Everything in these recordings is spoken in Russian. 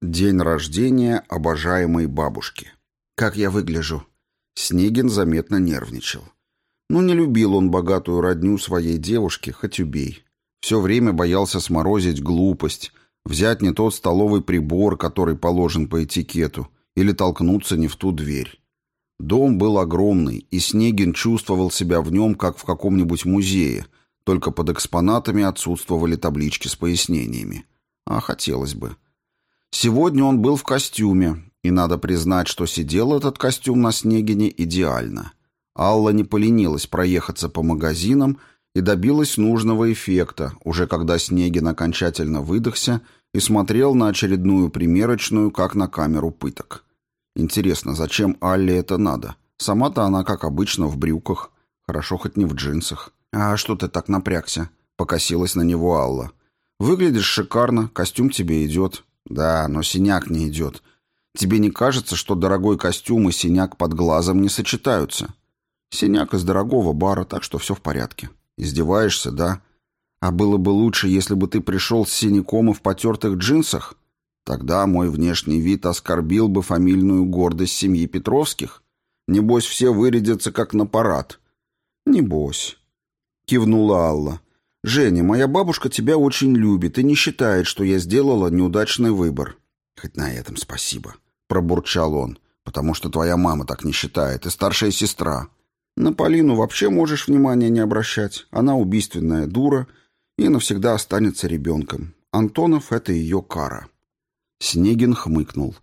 День рождения обожаемой бабушки. Как я выгляжу? Снегин заметно нервничал. Ну, не любил он богатую родню своей девушки, хоть убей. Все время боялся сморозить глупость, взять не тот столовый прибор, который положен по этикету, или толкнуться не в ту дверь. Дом был огромный, и Снегин чувствовал себя в нем, как в каком-нибудь музее, только под экспонатами отсутствовали таблички с пояснениями. А хотелось бы. Сегодня он был в костюме, и надо признать, что сидел этот костюм на Снегине идеально. Алла не поленилась проехаться по магазинам и добилась нужного эффекта, уже когда Снегин окончательно выдохся и смотрел на очередную примерочную, как на камеру пыток. Интересно, зачем Алле это надо? Сама-то она, как обычно, в брюках. Хорошо хоть не в джинсах. «А что ты так напрягся?» — покосилась на него Алла. «Выглядишь шикарно, костюм тебе идет. Да, но синяк не идет. Тебе не кажется, что дорогой костюм и синяк под глазом не сочетаются? Синяк из дорогого бара, так что все в порядке. Издеваешься, да? А было бы лучше, если бы ты пришел с синяком и в потертых джинсах? Тогда мой внешний вид оскорбил бы фамильную гордость семьи Петровских. Небось, все вырядятся как на парад. Небось. Кивнула Алла. «Женя, моя бабушка тебя очень любит и не считает, что я сделала неудачный выбор». «Хоть на этом спасибо», — пробурчал он, «потому что твоя мама так не считает, и старшая сестра». «На Полину вообще можешь внимания не обращать. Она убийственная дура и навсегда останется ребенком. Антонов — это ее кара». Снегин хмыкнул.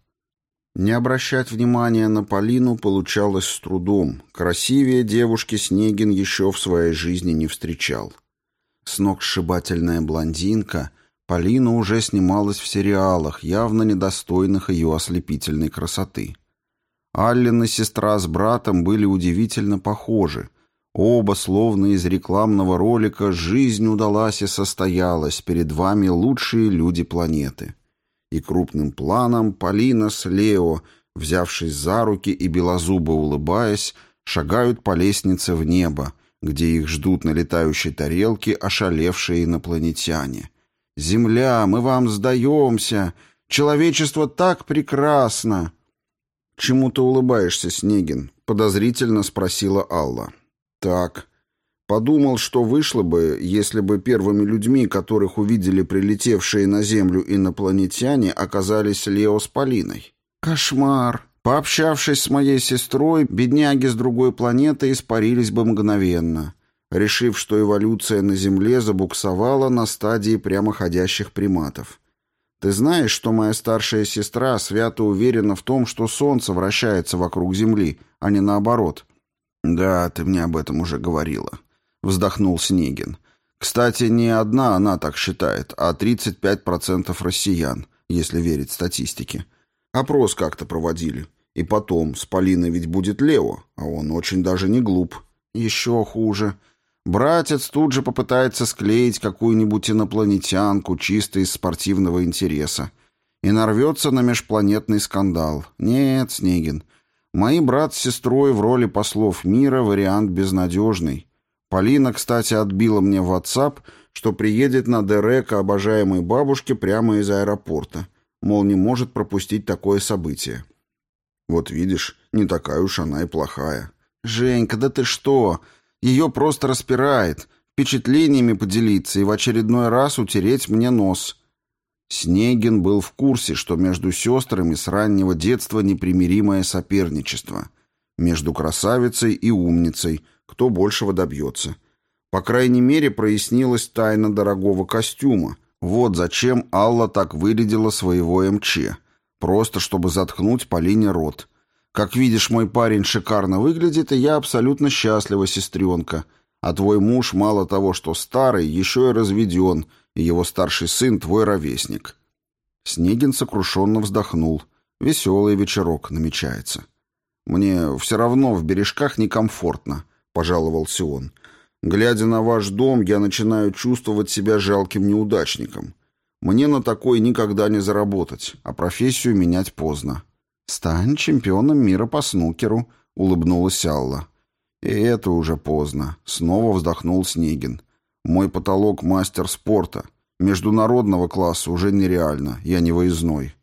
Не обращать внимания на Полину получалось с трудом. Красивее девушки Снегин еще в своей жизни не встречал. Сногсшибательная блондинка, Полина уже снималась в сериалах, явно недостойных ее ослепительной красоты. Аллина сестра с братом были удивительно похожи. Оба, словно из рекламного ролика «Жизнь удалась и состоялась, перед вами лучшие люди планеты». И крупным планом Полина с Лео, взявшись за руки и белозубо улыбаясь, шагают по лестнице в небо, где их ждут на летающей тарелке ошалевшие инопланетяне. «Земля, мы вам сдаемся! Человечество так прекрасно!» «Чему ты улыбаешься, Снегин?» — подозрительно спросила Алла. «Так. Подумал, что вышло бы, если бы первыми людьми, которых увидели прилетевшие на Землю инопланетяне, оказались Лео с Полиной. Кошмар!» Пообщавшись с моей сестрой, бедняги с другой планеты испарились бы мгновенно, решив, что эволюция на Земле забуксовала на стадии прямоходящих приматов. Ты знаешь, что моя старшая сестра свято уверена в том, что Солнце вращается вокруг Земли, а не наоборот? Да, ты мне об этом уже говорила, вздохнул Снегин. Кстати, не одна она так считает, а 35% россиян, если верить статистике. Опрос как-то проводили. И потом, с Полиной ведь будет Лео, а он очень даже не глуп. Еще хуже. Братец тут же попытается склеить какую-нибудь инопланетянку чисто из спортивного интереса. И нарвется на межпланетный скандал. Нет, Снегин, мои брат с сестрой в роли послов мира вариант безнадежный. Полина, кстати, отбила мне в WhatsApp, что приедет на ДР к обожаемой бабушке прямо из аэропорта. Мол, не может пропустить такое событие. Вот видишь, не такая уж она и плохая. Женька, да ты что? Ее просто распирает. Впечатлениями поделиться и в очередной раз утереть мне нос. Снегин был в курсе, что между сестрами с раннего детства непримиримое соперничество. Между красавицей и умницей, кто большего добьется. По крайней мере, прояснилась тайна дорогого костюма. Вот зачем Алла так вырядила своего МЧ. Просто чтобы заткнуть Полине рот. Как видишь, мой парень шикарно выглядит, и я абсолютно счастлива, сестренка. А твой муж мало того, что старый, еще и разведен, и его старший сын твой ровесник». Снегин сокрушенно вздохнул. «Веселый вечерок намечается». «Мне все равно в бережках некомфортно», — пожаловался он. «Глядя на ваш дом, я начинаю чувствовать себя жалким неудачником. Мне на такой никогда не заработать, а профессию менять поздно. «Стань чемпионом мира по снукеру», — улыбнулась Алла. «И это уже поздно», — снова вздохнул Снегин. «Мой потолок мастер спорта. Международного класса уже нереально, я не выездной».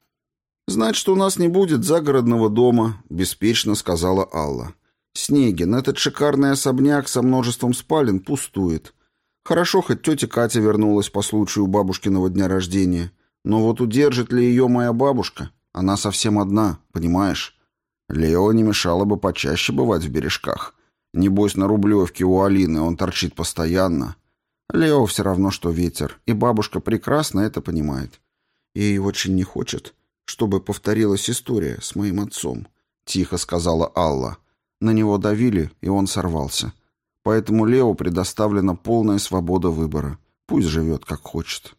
«Значит, у нас не будет загородного дома», — беспечно сказала Алла. «Снегин, этот шикарный особняк со множеством спален пустует. Хорошо, хоть тетя Катя вернулась по случаю бабушкиного дня рождения. Но вот удержит ли ее моя бабушка? Она совсем одна, понимаешь? Лео не мешало бы почаще бывать в бережках. Небось, на Рублевке у Алины он торчит постоянно. Лео все равно, что ветер, и бабушка прекрасно это понимает. Ей очень не хочет, чтобы повторилась история с моим отцом, — тихо сказала Алла. На него давили, и он сорвался. Поэтому Лео предоставлена полная свобода выбора. Пусть живет, как хочет.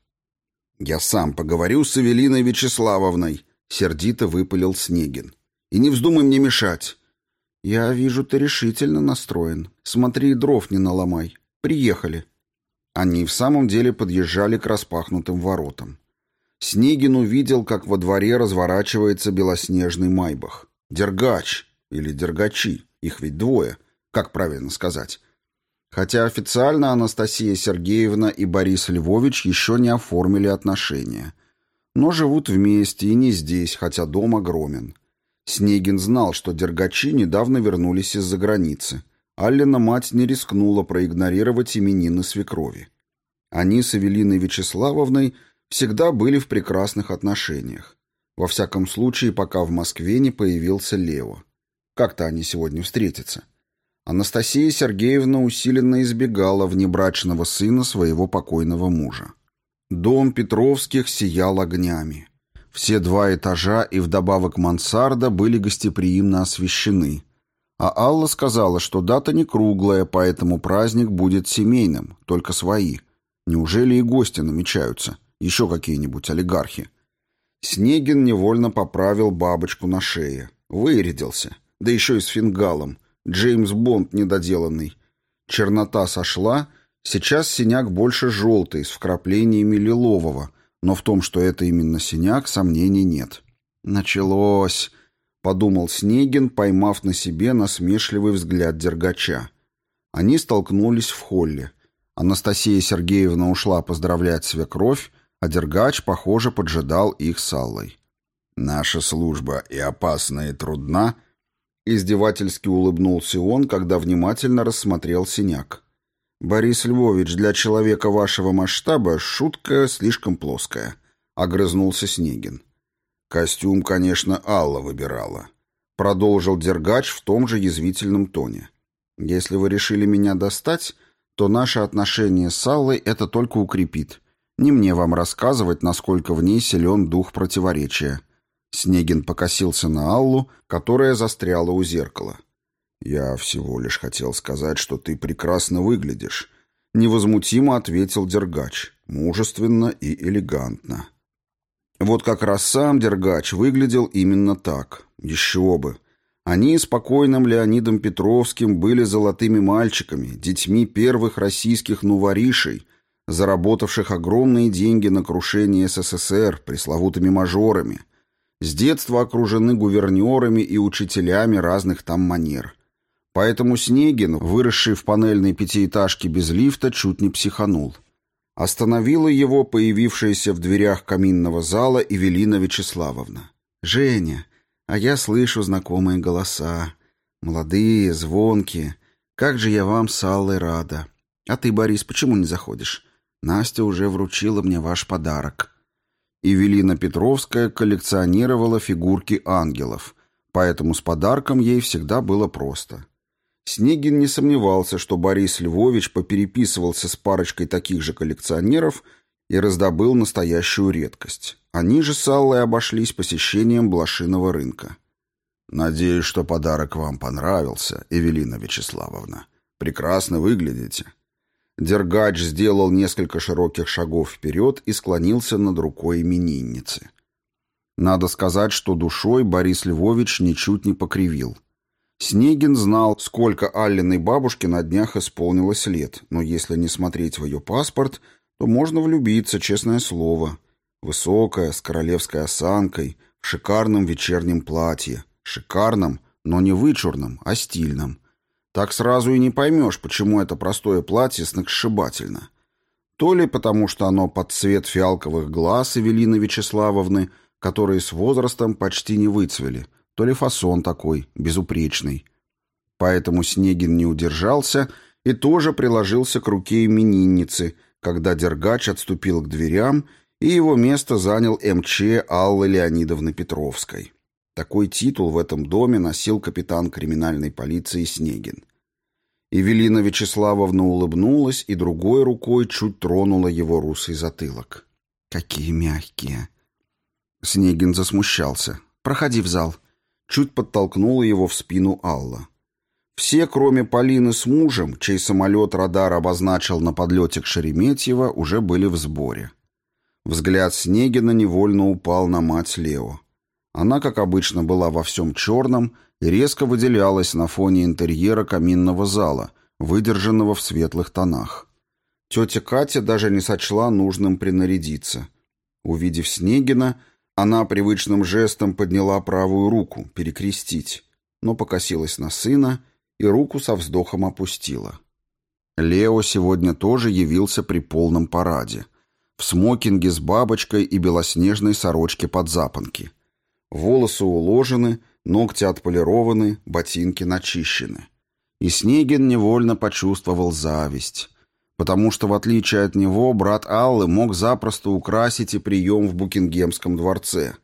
«Я сам поговорю с Эвелиной Вячеславовной», — сердито выпалил Снегин. «И не вздумай мне мешать». «Я вижу, ты решительно настроен. Смотри, дров не наломай. Приехали». Они в самом деле подъезжали к распахнутым воротам. Снегин увидел, как во дворе разворачивается белоснежный майбах. Дергач или дергачи, их ведь двое, как правильно сказать. Хотя официально Анастасия Сергеевна и Борис Львович еще не оформили отношения. Но живут вместе и не здесь, хотя дом огромен. Снегин знал, что дергачи недавно вернулись из-за границы. Аллина мать не рискнула проигнорировать именины свекрови. Они с Эвелиной Вячеславовной всегда были в прекрасных отношениях. Во всяком случае, пока в Москве не появился Лео. Как-то они сегодня встретятся. Анастасия Сергеевна усиленно избегала внебрачного сына своего покойного мужа. Дом Петровских сиял огнями. Все два этажа и вдобавок мансарда были гостеприимно освещены. А Алла сказала, что дата не круглая, поэтому праздник будет семейным, только свои. Неужели и гости намечаются? Еще какие-нибудь олигархи? Снегин невольно поправил бабочку на шее. Вырядился. Да еще и с фингалом. Джеймс Бонд недоделанный. Чернота сошла, сейчас синяк больше желтый, с вкраплениями лилового, но в том, что это именно синяк, сомнений нет. «Началось», — подумал Снегин, поймав на себе насмешливый взгляд Дергача. Они столкнулись в холле. Анастасия Сергеевна ушла поздравлять свекровь, а Дергач, похоже, поджидал их с Аллой. «Наша служба и опасна, и трудна», Издевательски улыбнулся он, когда внимательно рассмотрел синяк. «Борис Львович, для человека вашего масштаба шутка слишком плоская», — огрызнулся Снегин. «Костюм, конечно, Алла выбирала», — продолжил Дергач в том же язвительном тоне. «Если вы решили меня достать, то наше отношение с Аллой это только укрепит. Не мне вам рассказывать, насколько в ней силен дух противоречия». Снегин покосился на Аллу, которая застряла у зеркала. «Я всего лишь хотел сказать, что ты прекрасно выглядишь», — невозмутимо ответил Дергач, мужественно и элегантно. Вот как раз сам Дергач выглядел именно так. Еще бы. Они с покойным Леонидом Петровским были золотыми мальчиками, детьми первых российских нуворишей, заработавших огромные деньги на крушение СССР пресловутыми мажорами — с детства окружены гувернерами и учителями разных там манер. Поэтому Снегин, выросший в панельной пятиэтажке без лифта, чуть не психанул. Остановила его появившаяся в дверях каминного зала Эвелина Вячеславовна. «Женя, а я слышу знакомые голоса. Молодые, звонкие. Как же я вам с Аллой рада. А ты, Борис, почему не заходишь? Настя уже вручила мне ваш подарок». Евелина Петровская коллекционировала фигурки ангелов, поэтому с подарком ей всегда было просто. Снегин не сомневался, что Борис Львович попереписывался с парочкой таких же коллекционеров и раздобыл настоящую редкость. Они же с Аллой обошлись посещением блошиного рынка. «Надеюсь, что подарок вам понравился, Эвелина Вячеславовна. Прекрасно выглядите». Дергач сделал несколько широких шагов вперед и склонился над рукой именинницы. Надо сказать, что душой Борис Львович ничуть не покривил. Снегин знал, сколько Аллиной бабушке на днях исполнилось лет, но если не смотреть в ее паспорт, то можно влюбиться, честное слово. Высокая, с королевской осанкой, в шикарном вечернем платье. Шикарном, но не вычурном, а стильном. Так сразу и не поймешь, почему это простое платье сногсшибательно. То ли потому, что оно под цвет фиалковых глаз Эвелины Вячеславовны, которые с возрастом почти не выцвели, то ли фасон такой, безупречный. Поэтому Снегин не удержался и тоже приложился к руке именинницы, когда Дергач отступил к дверям, и его место занял МЧ Аллы Леонидовны Петровской. Такой титул в этом доме носил капитан криминальной полиции Снегин. Евелина Вячеславовна улыбнулась и другой рукой чуть тронула его русый затылок. «Какие мягкие!» Снегин засмущался. «Проходи в зал». Чуть подтолкнула его в спину Алла. Все, кроме Полины с мужем, чей самолет радар обозначил на подлете к Шереметьево, уже были в сборе. Взгляд Снегина невольно упал на мать Лео. Она, как обычно, была во всем черном и резко выделялась на фоне интерьера каминного зала, выдержанного в светлых тонах. Тетя Катя даже не сочла нужным принарядиться. Увидев Снегина, она привычным жестом подняла правую руку, перекрестить, но покосилась на сына и руку со вздохом опустила. Лео сегодня тоже явился при полном параде. В смокинге с бабочкой и белоснежной сорочке под запонки. Волосы уложены, ногти отполированы, ботинки начищены. И Снегин невольно почувствовал зависть, потому что, в отличие от него, брат Аллы мог запросто украсить и прием в Букингемском дворце.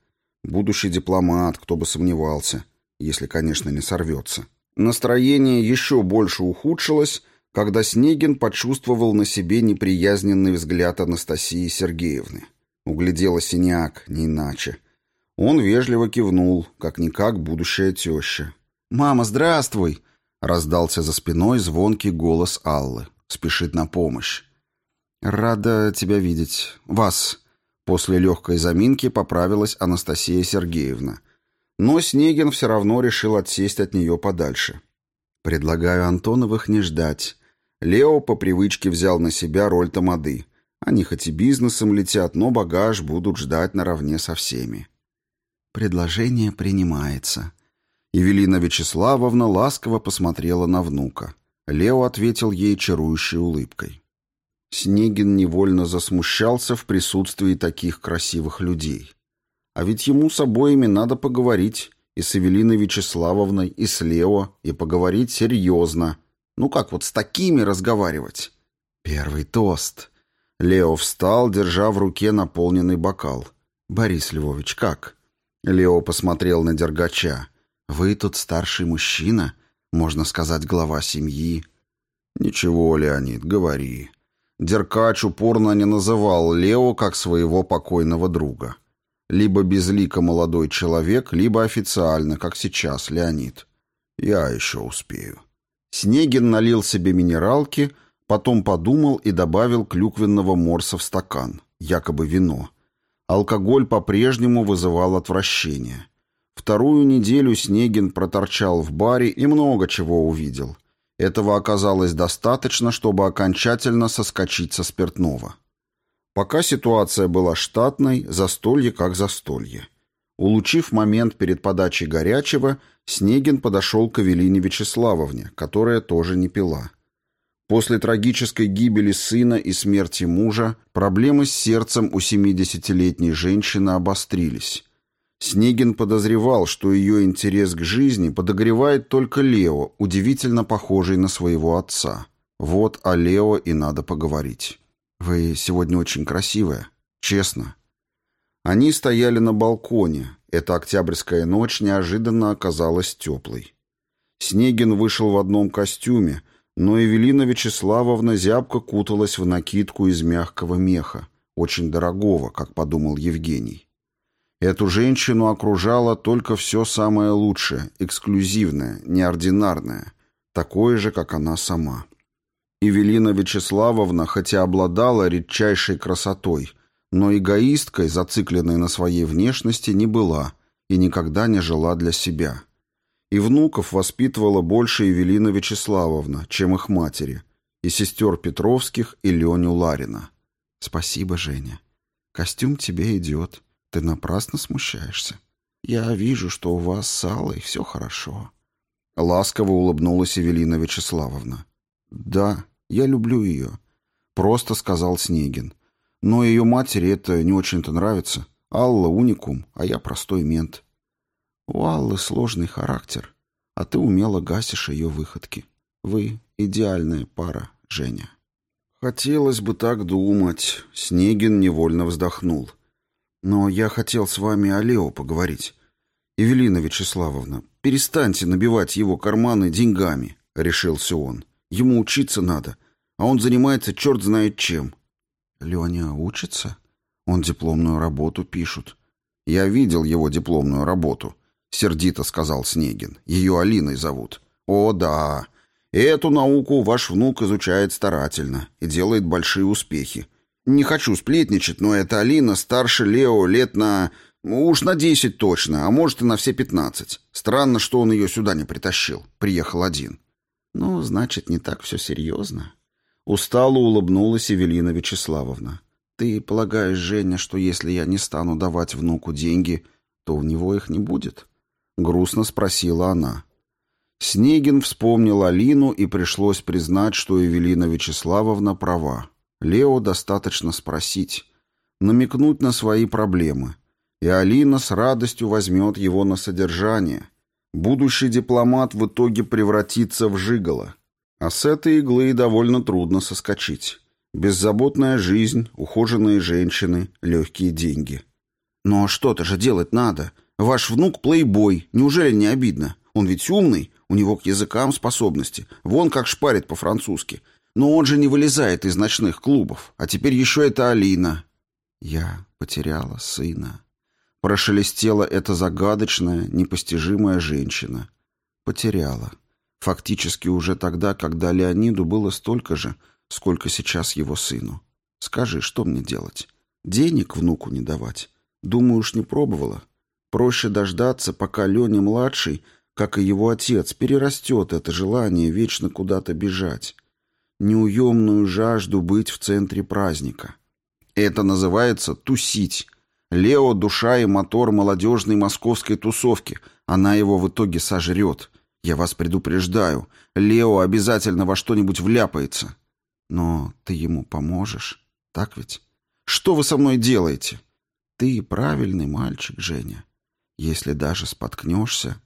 Будущий дипломат, кто бы сомневался, если, конечно, не сорвется. Настроение еще больше ухудшилось, когда Снегин почувствовал на себе неприязненный взгляд Анастасии Сергеевны. Углядела синяк, не иначе. Он вежливо кивнул, как-никак будущая теща. «Мама, здравствуй!» — раздался за спиной звонкий голос Аллы. Спешит на помощь. «Рада тебя видеть. Вас!» После легкой заминки поправилась Анастасия Сергеевна. Но Снегин все равно решил отсесть от нее подальше. «Предлагаю Антоновых не ждать». Лео по привычке взял на себя роль тамады. Они хоть и бизнесом летят, но багаж будут ждать наравне со всеми. Предложение принимается. Евелина Вячеславовна ласково посмотрела на внука. Лео ответил ей чарующей улыбкой. Снегин невольно засмущался в присутствии таких красивых людей. А ведь ему с обоими надо поговорить, и с Эвелиной Вячеславовной, и с Лео, и поговорить серьезно. Ну как вот с такими разговаривать? Первый тост. Лео встал, держа в руке наполненный бокал. «Борис Львович, как?» Лео посмотрел на Дергача. «Вы тут старший мужчина, можно сказать, глава семьи». «Ничего, Леонид, говори». Деркач упорно не называл Лео как своего покойного друга. Либо безлико молодой человек, либо официально, как сейчас, Леонид. Я еще успею. Снегин налил себе минералки, потом подумал и добавил клюквенного морса в стакан, якобы вино. Алкоголь по-прежнему вызывал отвращение. Вторую неделю Снегин проторчал в баре и много чего увидел. Этого оказалось достаточно, чтобы окончательно соскочить со спиртного. Пока ситуация была штатной, застолье как застолье. Улучив момент перед подачей горячего, Снегин подошел к Эвелине Вячеславовне, которая тоже не пила. После трагической гибели сына и смерти мужа проблемы с сердцем у 70-летней женщины обострились. Снегин подозревал, что ее интерес к жизни подогревает только Лео, удивительно похожий на своего отца. Вот о Лео и надо поговорить. «Вы сегодня очень красивая, честно». Они стояли на балконе. Эта октябрьская ночь неожиданно оказалась теплой. Снегин вышел в одном костюме, но Эвелина Вячеславовна зябко куталась в накидку из мягкого меха, очень дорогого, как подумал Евгений. Эту женщину окружало только все самое лучшее, эксклюзивное, неординарное, такое же, как она сама. Эвелина Вячеславовна, хотя обладала редчайшей красотой, но эгоисткой, зацикленной на своей внешности, не была и никогда не жила для себя. И внуков воспитывала больше Евелина Вячеславовна, чем их матери, и сестер Петровских и Леню Ларина. «Спасибо, Женя. Костюм тебе идет. Ты напрасно смущаешься. Я вижу, что у вас с Аллой все хорошо». Ласково улыбнулась Евелина Вячеславовна. «Да, я люблю ее», — просто сказал Снегин. «Но ее матери это не очень-то нравится. Алла уникум, а я простой мент. У Аллы сложный характер, а ты умело гасишь ее выходки. Вы идеальная пара, Женя. Хотелось бы так думать. Снегин невольно вздохнул. Но я хотел с вами о Лео поговорить. Евелина Вячеславовна, перестаньте набивать его карманы деньгами, решился он. Ему учиться надо, а он занимается черт знает чем. Леня учится? Он дипломную работу пишет. Я видел его дипломную работу, сердито сказал Снегин. Ее Алиной зовут. О, да. Эту науку ваш внук изучает старательно и делает большие успехи. Не хочу сплетничать, но эта Алина старше Лео лет на... Уж на десять точно, а может и на все пятнадцать. Странно, что он ее сюда не притащил. Приехал один. Ну, значит, не так все серьезно. Устало улыбнулась Евелина Вячеславовна. Ты полагаешь, Женя, что если я не стану давать внуку деньги, то у него их не будет? Грустно спросила она. Снегин вспомнил Алину, и пришлось признать, что Евелина Вячеславовна права. Лео достаточно спросить, намекнуть на свои проблемы, и Алина с радостью возьмет его на содержание. Будущий дипломат в итоге превратится в жигало. А с этой иглы довольно трудно соскочить. Беззаботная жизнь, ухоженные женщины, легкие деньги. «Но что-то же делать надо. Ваш внук плейбой, неужели не обидно? Он ведь умный, у него к языкам способности. Вон как шпарит по-французски. Но он же не вылезает из ночных клубов. А теперь еще это Алина. Я потеряла сына. Прошелестела эта загадочная, непостижимая женщина. Потеряла. Фактически уже тогда, когда Леониду было столько же, сколько сейчас его сыну. Скажи, что мне делать? Денег внуку не давать? Думаю, уж не пробовала. Проще дождаться, пока Леня-младший как и его отец, перерастет это желание вечно куда-то бежать, неуемную жажду быть в центре праздника. Это называется тусить. Лео — душа и мотор молодежной московской тусовки. Она его в итоге сожрет. Я вас предупреждаю, Лео обязательно во что-нибудь вляпается. Но ты ему поможешь, так ведь? Что вы со мной делаете? Ты правильный мальчик, Женя. Если даже споткнешься,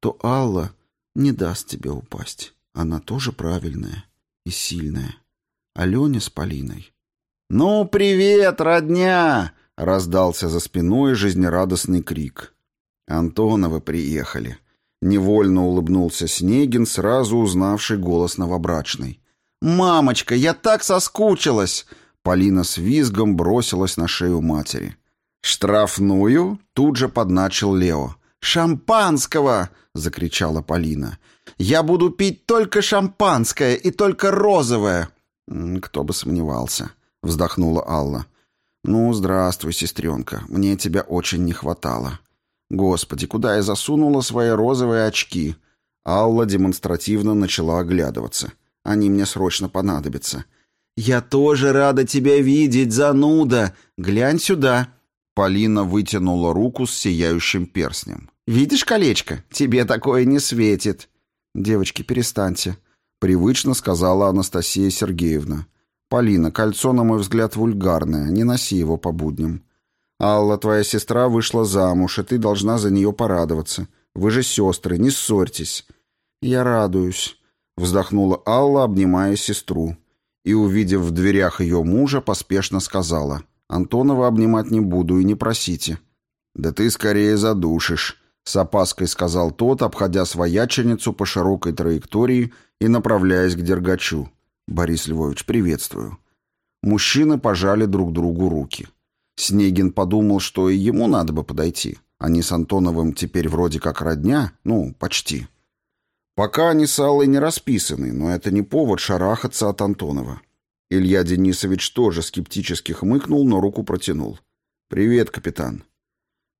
то Алла не даст тебе упасть. Она тоже правильная и сильная. Алене с Полиной. «Ну, привет, родня!» — раздался за спиной жизнерадостный крик. Антоновы приехали. Невольно улыбнулся Снегин, сразу узнавший голос новобрачной. «Мамочка, я так соскучилась!» Полина с визгом бросилась на шею матери. «Штрафную?» — тут же подначил Лео. «Шампанского!» — закричала Полина. «Я буду пить только шампанское и только розовое!» «Кто бы сомневался!» — вздохнула Алла. «Ну, здравствуй, сестренка. Мне тебя очень не хватало. Господи, куда я засунула свои розовые очки?» Алла демонстративно начала оглядываться. «Они мне срочно понадобятся». «Я тоже рада тебя видеть, зануда! Глянь сюда!» Полина вытянула руку с сияющим перстнем. «Видишь колечко? Тебе такое не светит». «Девочки, перестаньте», — привычно сказала Анастасия Сергеевна. «Полина, кольцо, на мой взгляд, вульгарное. Не носи его по будням. Алла, твоя сестра вышла замуж, и ты должна за нее порадоваться. Вы же сестры, не ссорьтесь». «Я радуюсь», — вздохнула Алла, обнимая сестру. И, увидев в дверях ее мужа, поспешно сказала. «Антонова обнимать не буду и не просите». «Да ты скорее задушишь», — с опаской сказал тот, обходя свояченицу по широкой траектории и направляясь к Дергачу. «Борис Львович, приветствую». Мужчины пожали друг другу руки. Снегин подумал, что и ему надо бы подойти. Они с Антоновым теперь вроде как родня, ну, почти. Пока они с Аллой не расписаны, но это не повод шарахаться от Антонова. Илья Денисович тоже скептически хмыкнул, но руку протянул. «Привет, капитан».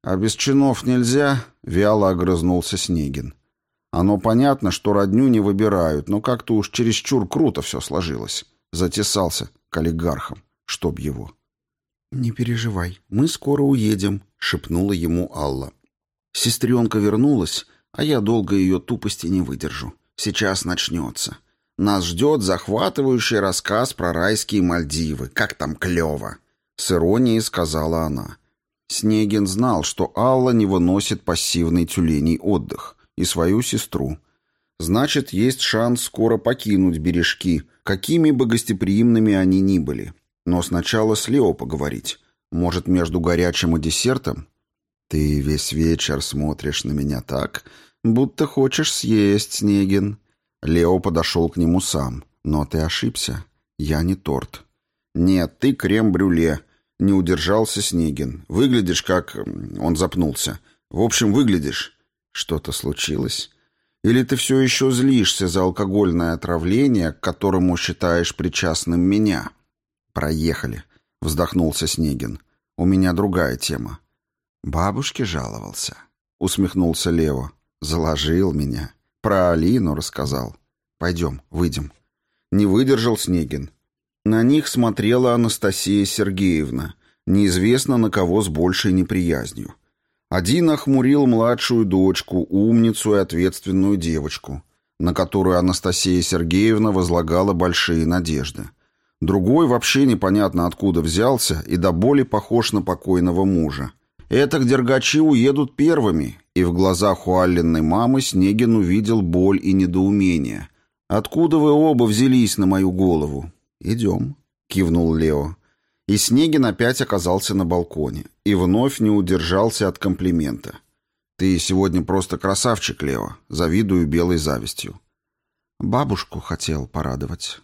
«А без чинов нельзя?» — вяло огрызнулся Снегин. «Оно понятно, что родню не выбирают, но как-то уж чересчур круто все сложилось. Затесался к олигархам, чтоб его». «Не переживай, мы скоро уедем», — шепнула ему Алла. «Сестренка вернулась, а я долго ее тупости не выдержу. Сейчас начнется. Нас ждет захватывающий рассказ про райские Мальдивы. Как там клево!» — с иронией сказала она. Снегин знал, что Алла не выносит пассивный тюленей отдых, и свою сестру. Значит, есть шанс скоро покинуть бережки, какими бы гостеприимными они ни были. Но сначала с Лео поговорить. Может, между горячим и десертом? Ты весь вечер смотришь на меня так, будто хочешь съесть, Снегин. Лео подошел к нему сам. Но ты ошибся. Я не торт. Нет, ты крем-брюле. Не удержался Снегин. Выглядишь как... Он запнулся. В общем, выглядишь. Что-то случилось? Или ты все еще злишься за алкогольное отравление, к которому считаешь причастным меня? Проехали. Вздохнулся Снегин. У меня другая тема. Бабушке жаловался. Усмехнулся Лео. Заложил меня. Про Алину рассказал. Пойдем, выйдем. Не выдержал Снегин. На них смотрела Анастасия Сергеевна, неизвестно на кого с большей неприязнью. Один охмурил младшую дочку, умницу и ответственную девочку, на которую Анастасия Сергеевна возлагала большие надежды. Другой вообще непонятно откуда взялся и до боли похож на покойного мужа. Это к дергачи уедут первыми, и в глазах у Алленной мамы Снегин увидел боль и недоумение. «Откуда вы оба взялись на мою голову?» «Идем», — кивнул Лео. И Снегин опять оказался на балконе и вновь не удержался от комплимента. «Ты сегодня просто красавчик, Лео. Завидую белой завистью». «Бабушку хотел порадовать.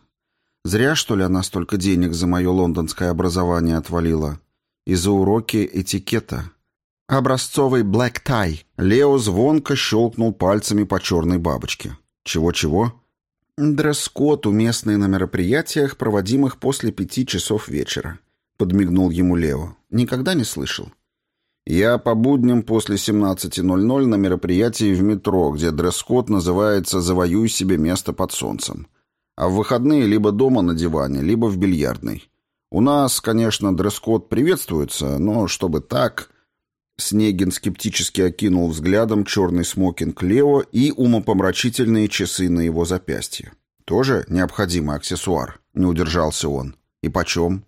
Зря, что ли, она столько денег за мое лондонское образование отвалила. И за уроки этикета». «Образцовый блэк тай». Лео звонко щелкнул пальцами по черной бабочке. «Чего-чего?» «Дресс-код уместный на мероприятиях, проводимых после пяти часов вечера», — подмигнул ему Лео. «Никогда не слышал?» «Я по будням после 17.00 на мероприятии в метро, где дресс-код называется «Завоюй себе место под солнцем». А в выходные либо дома на диване, либо в бильярдной. У нас, конечно, дресс-код приветствуется, но чтобы так...» Снегин скептически окинул взглядом черный смокинг Лео и умопомрачительные часы на его запястье. «Тоже необходимый аксессуар», — не удержался он. «И почем?»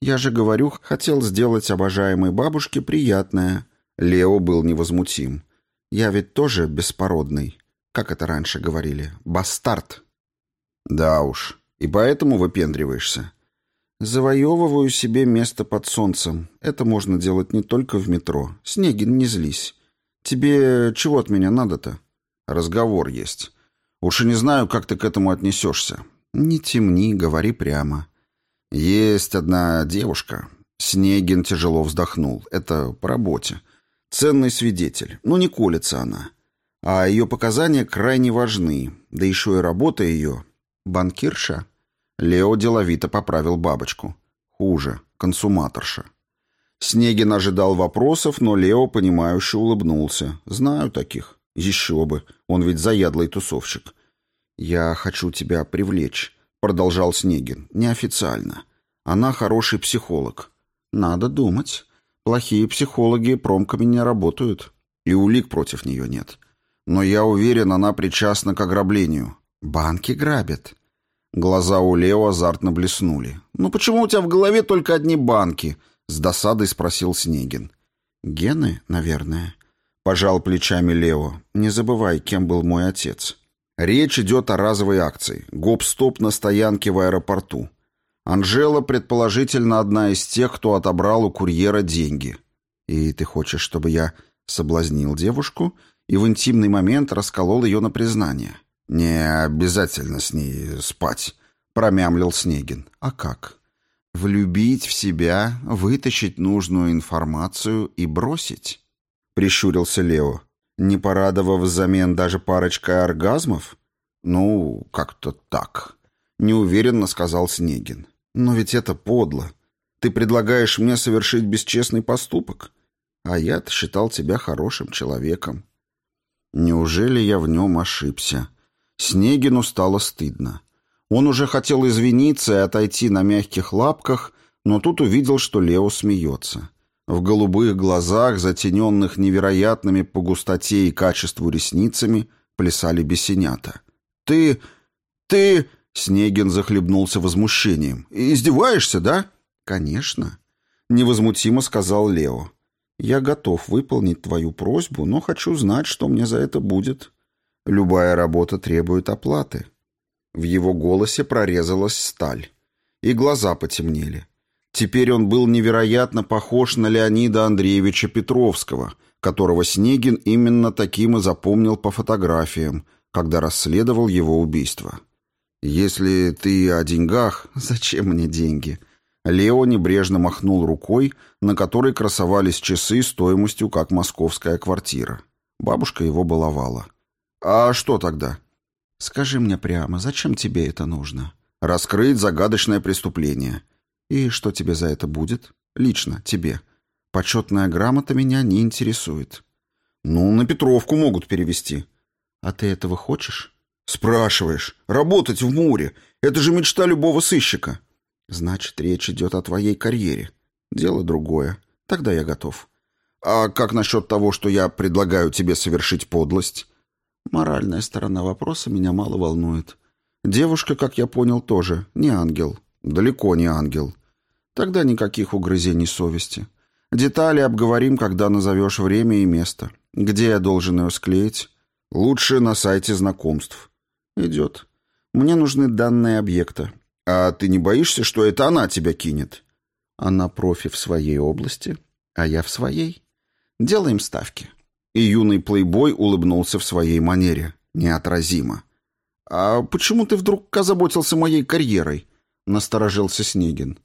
«Я же говорю, хотел сделать обожаемой бабушке приятное». Лео был невозмутим. «Я ведь тоже беспородный. Как это раньше говорили? Бастард». «Да уж. И поэтому выпендриваешься. Завоевываю себе место под солнцем. Это можно делать не только в метро. Снегин, не злись. Тебе чего от меня надо-то? Разговор есть. Уж и не знаю, как ты к этому отнесешься. Не темни, говори прямо. Есть одна девушка. Снегин тяжело вздохнул. Это по работе. Ценный свидетель. Ну, не колется она. А ее показания крайне важны. Да еще и работа ее. Банкирша. Лео деловито поправил бабочку. Хуже, консуматорша. Снегин ожидал вопросов, но Лео, понимающе улыбнулся. «Знаю таких. Еще бы. Он ведь заядлый тусовщик». «Я хочу тебя привлечь», — продолжал Снегин. «Неофициально. Она хороший психолог». «Надо думать. Плохие психологи промками не работают. И улик против нее нет. Но я уверен, она причастна к ограблению. Банки грабят. Глаза у Лео азартно блеснули. «Ну почему у тебя в голове только одни банки?» — с досадой спросил Снегин. «Гены, наверное». Пожал плечами Лео. «Не забывай, кем был мой отец». Речь идет о разовой акции. Гоп-стоп на стоянке в аэропорту. Анжела, предположительно, одна из тех, кто отобрал у курьера деньги. И ты хочешь, чтобы я соблазнил девушку и в интимный момент расколол ее на признание? «Не обязательно с ней спать», — промямлил Снегин. «А как?» «Влюбить в себя, вытащить нужную информацию и бросить?» — прищурился Лео. «Не порадовав взамен даже парочкой оргазмов?» «Ну, как-то так», — неуверенно сказал Снегин. «Но ведь это подло. Ты предлагаешь мне совершить бесчестный поступок, а я-то считал тебя хорошим человеком». «Неужели я в нем ошибся?» Снегину стало стыдно. Он уже хотел извиниться и отойти на мягких лапках, но тут увидел, что Лео смеется. В голубых глазах, затененных невероятными по густоте и качеству ресницами, плясали бесенята. «Ты... ты...» — Снегин захлебнулся возмущением. «Издеваешься, да?» «Конечно», — невозмутимо сказал Лео. Я готов выполнить твою просьбу, но хочу знать, что мне за это будет. Любая работа требует оплаты». В его голосе прорезалась сталь, и глаза потемнели. Теперь он был невероятно похож на Леонида Андреевича Петровского, которого Снегин именно таким и запомнил по фотографиям, когда расследовал его убийство. «Если ты о деньгах, зачем мне деньги?» Лео небрежно махнул рукой, на которой красовались часы стоимостью, как московская квартира. Бабушка его баловала. «А что тогда?» «Скажи мне прямо, зачем тебе это нужно?» «Раскрыть загадочное преступление». «И что тебе за это будет?» «Лично, тебе. Почетная грамота меня не интересует». «Ну, на Петровку могут перевести». «А ты этого хочешь?» «Спрашиваешь. Работать в Муре. Это же мечта любого сыщика». «Значит, речь идет о твоей карьере. Дело другое. Тогда я готов». «А как насчет того, что я предлагаю тебе совершить подлость?» «Моральная сторона вопроса меня мало волнует. Девушка, как я понял, тоже не ангел. Далеко не ангел. Тогда никаких угрызений совести. Детали обговорим, когда назовешь время и место. Где я должен ее склеить?» Лучше на сайте знакомств. Идет. Мне нужны данные объекта. А ты не боишься, что это она тебя кинет? Она профи в своей области, а я в своей. Делаем ставки. И юный плейбой улыбнулся в своей манере. Неотразимо. «А почему ты вдруг озаботился моей карьерой?» — насторожился Снегин.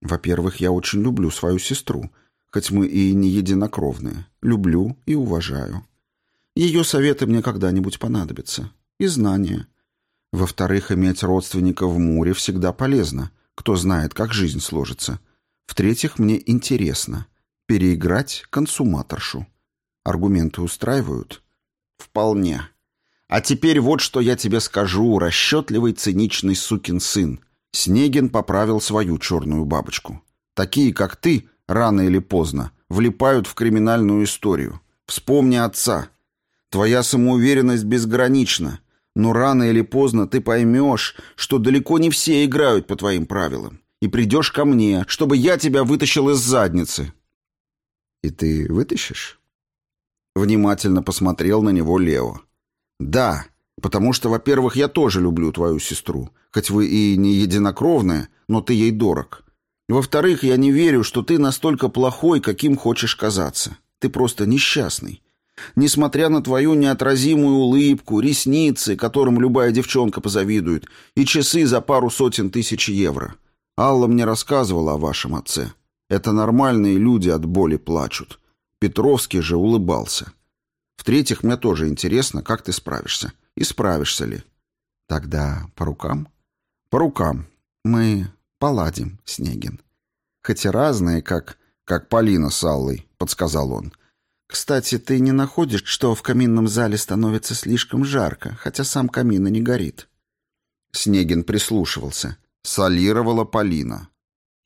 «Во-первых, я очень люблю свою сестру, хоть мы и не единокровные. Люблю и уважаю. Ее советы мне когда-нибудь понадобятся. И знания. Во-вторых, иметь родственника в Муре всегда полезно. Кто знает, как жизнь сложится. В-третьих, мне интересно. Переиграть консуматоршу. Аргументы устраивают? Вполне. А теперь вот что я тебе скажу, расчетливый циничный сукин сын. Снегин поправил свою черную бабочку. Такие, как ты, рано или поздно, влипают в криминальную историю. Вспомни отца. Твоя самоуверенность безгранична, но рано или поздно ты поймешь, что далеко не все играют по твоим правилам, и придешь ко мне, чтобы я тебя вытащил из задницы». «И ты вытащишь?» Внимательно посмотрел на него Лео. «Да, потому что, во-первых, я тоже люблю твою сестру, хоть вы и не единокровная, но ты ей дорог. Во-вторых, я не верю, что ты настолько плохой, каким хочешь казаться. Ты просто несчастный. Несмотря на твою неотразимую улыбку, ресницы, которым любая девчонка позавидует, и часы за пару сотен тысяч евро. Алла мне рассказывала о вашем отце. Это нормальные люди от боли плачут. Петровский же улыбался. В-третьих, мне тоже интересно, как ты справишься. И справишься ли. Тогда по рукам? По рукам. Мы поладим, Снегин. Хоть и разные, как... как Полина с Аллой, подсказал он. — кстати, ты не находишь, что в каминном зале становится слишком жарко, хотя сам камин и не горит?» Снегин прислушивался. Солировала Полина.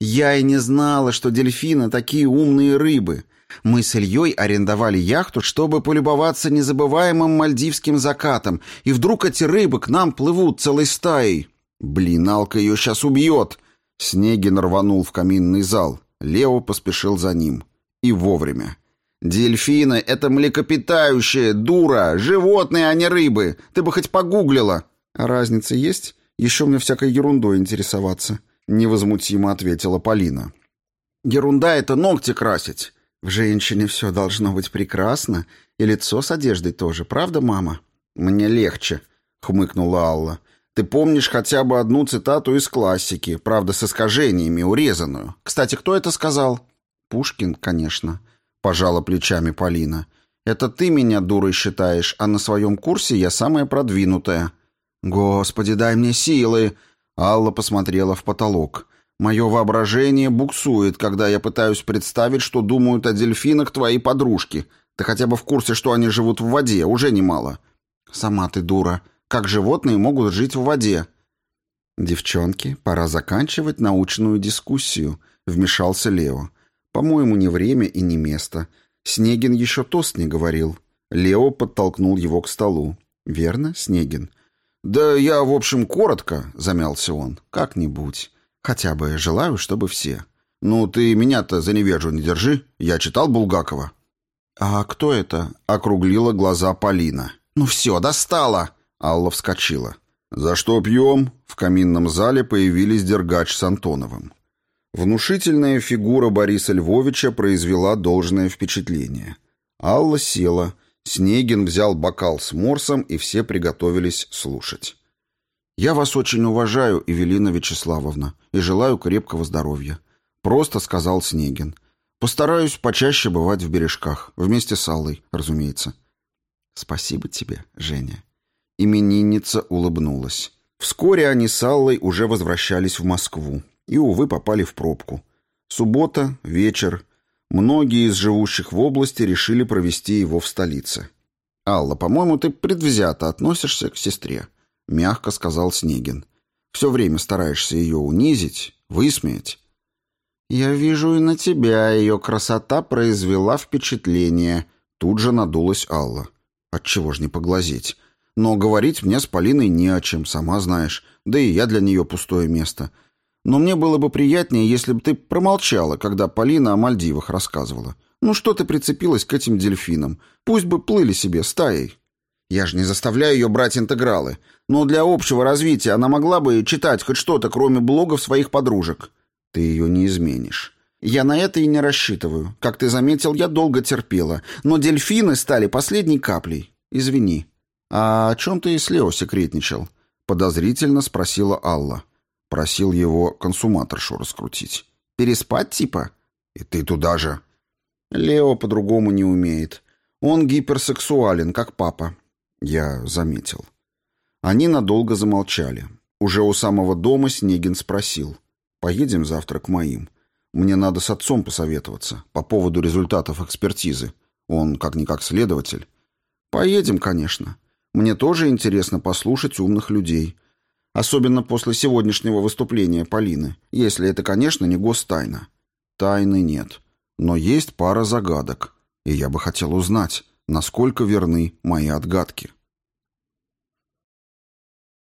«Я и не знала, что дельфины такие умные рыбы. Мы с Ильей арендовали яхту, чтобы полюбоваться незабываемым мальдивским закатом, и вдруг эти рыбы к нам плывут целой стаей. Блин, Алка ее сейчас убьет!» Снегин рванул в каминный зал. Лео поспешил за ним. И вовремя. «Дельфины — это млекопитающие, дура! Животные, а не рыбы! Ты бы хоть погуглила!» «А разница есть? Еще мне всякой ерундой интересоваться», — невозмутимо ответила Полина. «Ерунда — это ногти красить. В женщине все должно быть прекрасно, и лицо с одеждой тоже, правда, мама?» «Мне легче», — хмыкнула Алла. «Ты помнишь хотя бы одну цитату из классики, правда, с искажениями, урезанную. Кстати, кто это сказал?» «Пушкин, конечно», — пожала плечами Полина. «Это ты меня дурой считаешь, а на своем курсе я самая продвинутая». «Господи, дай мне силы!» Алла посмотрела в потолок. «Мое воображение буксует, когда я пытаюсь представить, что думают о дельфинах твои подружки. Ты хотя бы в курсе, что они живут в воде, уже немало». «Сама ты дура. Как животные могут жить в воде?» «Девчонки, пора заканчивать научную дискуссию», — вмешался Лео. По-моему, не время и не место. Снегин еще тост не говорил. Лео подтолкнул его к столу. «Верно, Снегин?» «Да я, в общем, коротко», — замялся он. «Как-нибудь. Хотя бы желаю, чтобы все. Ну, ты меня-то за невежу не держи. Я читал Булгакова». «А кто это?» — округлила глаза Полина. «Ну все, достала!» — Алла вскочила. «За что пьем?» В каминном зале появились Дергач с Антоновым. Внушительная фигура Бориса Львовича произвела должное впечатление. Алла села, Снегин взял бокал с морсом, и все приготовились слушать. «Я вас очень уважаю, Эвелина Вячеславовна, и желаю крепкого здоровья», — просто сказал Снегин. «Постараюсь почаще бывать в бережках, вместе с Аллой, разумеется». «Спасибо тебе, Женя». Именинница улыбнулась. Вскоре они с Аллой уже возвращались в Москву и, увы, попали в пробку. Суббота, вечер. Многие из живущих в области решили провести его в столице. «Алла, по-моему, ты предвзято относишься к сестре», — мягко сказал Снегин. «Все время стараешься ее унизить, высмеять». «Я вижу, и на тебя ее красота произвела впечатление», — тут же надулась Алла. «Отчего ж не поглазеть? Но говорить мне с Полиной не о чем, сама знаешь, да и я для нее пустое место. Но мне было бы приятнее, если бы ты промолчала, когда Полина о Мальдивах рассказывала. Ну что ты прицепилась к этим дельфинам? Пусть бы плыли себе стаей». Я же не заставляю ее брать интегралы. Но для общего развития она могла бы читать хоть что-то, кроме блогов своих подружек. Ты ее не изменишь. Я на это и не рассчитываю. Как ты заметил, я долго терпела. Но дельфины стали последней каплей. Извини. А о чем ты с Лео секретничал? Подозрительно спросила Алла. Просил его консуматоршу раскрутить. Переспать типа? И ты туда же. Лео по-другому не умеет. Он гиперсексуален, как папа. Я заметил. Они надолго замолчали. Уже у самого дома Снегин спросил. «Поедем завтра к моим. Мне надо с отцом посоветоваться по поводу результатов экспертизы. Он как-никак следователь». «Поедем, конечно. Мне тоже интересно послушать умных людей. Особенно после сегодняшнего выступления Полины, если это, конечно, не гостайна». «Тайны нет. Но есть пара загадок, и я бы хотел узнать, насколько верны мои отгадки.